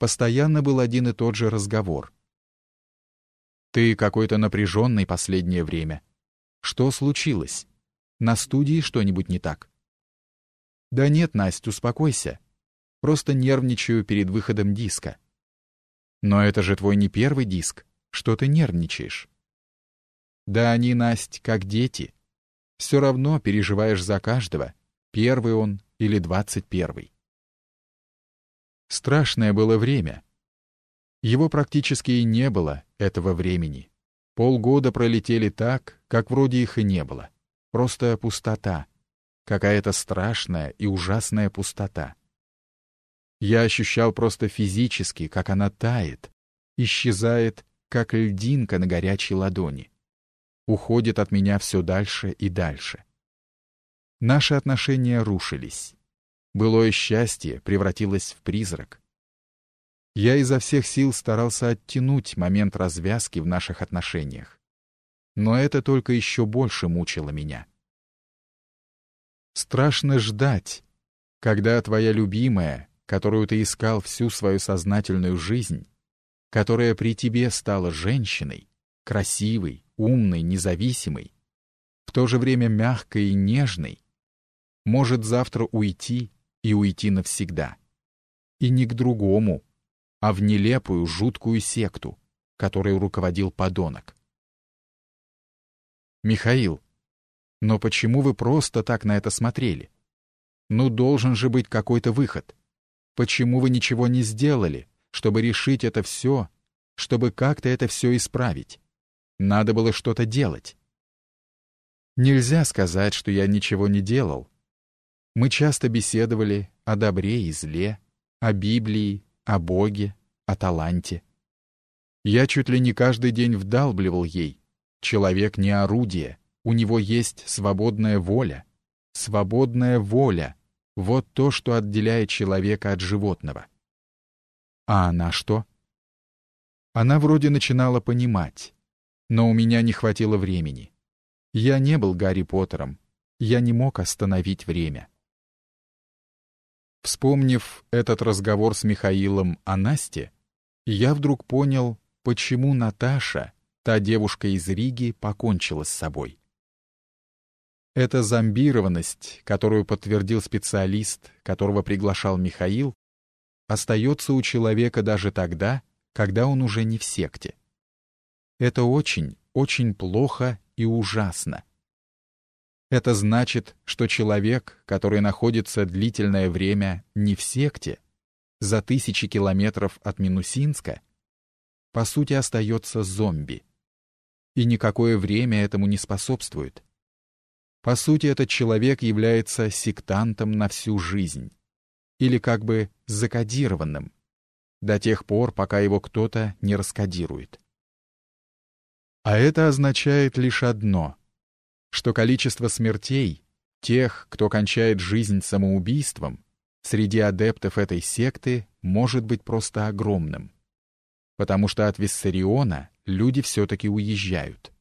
постоянно был один и тот же разговор. «Ты какой-то напряженный последнее время. Что случилось? На студии что-нибудь не так?» «Да нет, Настя, успокойся. Просто нервничаю перед выходом диска». «Но это же твой не первый диск. Что ты нервничаешь?» «Да они, Насть, как дети. Все равно переживаешь за каждого, первый он или двадцать первый. Страшное было время. Его практически и не было, этого времени. Полгода пролетели так, как вроде их и не было. Просто пустота. Какая-то страшная и ужасная пустота. Я ощущал просто физически, как она тает, исчезает, как льдинка на горячей ладони. Уходит от меня все дальше и дальше. Наши отношения рушились. Былое счастье превратилось в призрак. Я изо всех сил старался оттянуть момент развязки в наших отношениях. Но это только еще больше мучило меня. Страшно ждать, когда твоя любимая, которую ты искал всю свою сознательную жизнь, которая при тебе стала женщиной, красивой, умной, независимой, в то же время мягкой и нежной, может завтра уйти и уйти навсегда. И не к другому, а в нелепую, жуткую секту, которой руководил подонок. Михаил, но почему вы просто так на это смотрели? Ну, должен же быть какой-то выход. Почему вы ничего не сделали, чтобы решить это все, чтобы как-то это все исправить? Надо было что-то делать. Нельзя сказать, что я ничего не делал, мы часто беседовали о добре и зле, о Библии, о Боге, о таланте. Я чуть ли не каждый день вдалбливал ей. Человек не орудие, у него есть свободная воля. Свободная воля — вот то, что отделяет человека от животного. А она что? Она вроде начинала понимать, но у меня не хватило времени. Я не был Гарри Поттером, я не мог остановить время. Вспомнив этот разговор с Михаилом о Насте, я вдруг понял, почему Наташа, та девушка из Риги, покончила с собой. Эта зомбированность, которую подтвердил специалист, которого приглашал Михаил, остается у человека даже тогда, когда он уже не в секте. Это очень, очень плохо и ужасно. Это значит, что человек, который находится длительное время не в секте, за тысячи километров от Минусинска, по сути остается зомби. И никакое время этому не способствует. По сути, этот человек является сектантом на всю жизнь. Или как бы закодированным, до тех пор, пока его кто-то не раскодирует. А это означает лишь одно — что количество смертей, тех, кто кончает жизнь самоубийством, среди адептов этой секты может быть просто огромным. Потому что от Виссариона люди все-таки уезжают.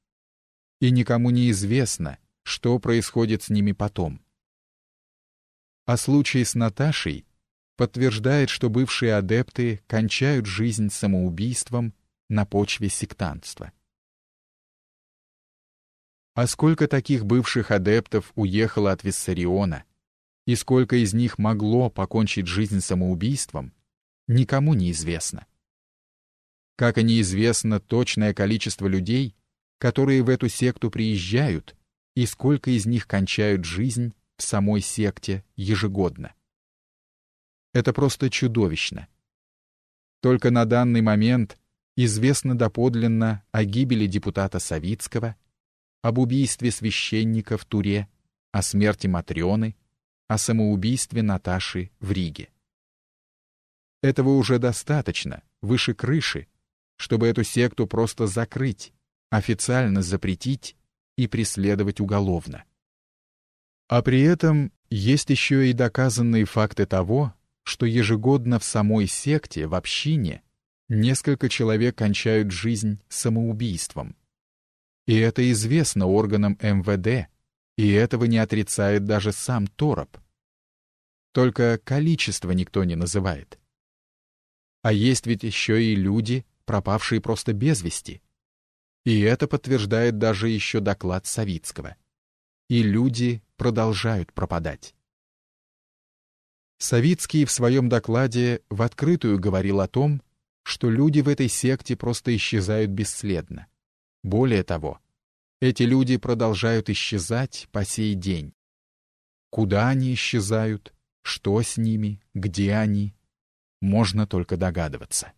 И никому не известно, что происходит с ними потом. А случай с Наташей подтверждает, что бывшие адепты кончают жизнь самоубийством на почве сектантства. А сколько таких бывших адептов уехало от Виссариона, и сколько из них могло покончить жизнь самоубийством, никому не известно. Как и неизвестно точное количество людей, которые в эту секту приезжают, и сколько из них кончают жизнь в самой секте ежегодно. Это просто чудовищно. Только на данный момент известно доподлинно о гибели депутата Савицкого – об убийстве священника в Туре, о смерти Матрёны, о самоубийстве Наташи в Риге. Этого уже достаточно, выше крыши, чтобы эту секту просто закрыть, официально запретить и преследовать уголовно. А при этом есть еще и доказанные факты того, что ежегодно в самой секте, в общине, несколько человек кончают жизнь самоубийством. И это известно органам МВД, и этого не отрицает даже сам Тороп. Только количество никто не называет. А есть ведь еще и люди, пропавшие просто без вести. И это подтверждает даже еще доклад Савицкого. И люди продолжают пропадать. Савицкий в своем докладе в открытую говорил о том, что люди в этой секте просто исчезают бесследно. Более того, эти люди продолжают исчезать по сей день. Куда они исчезают, что с ними, где они, можно только догадываться.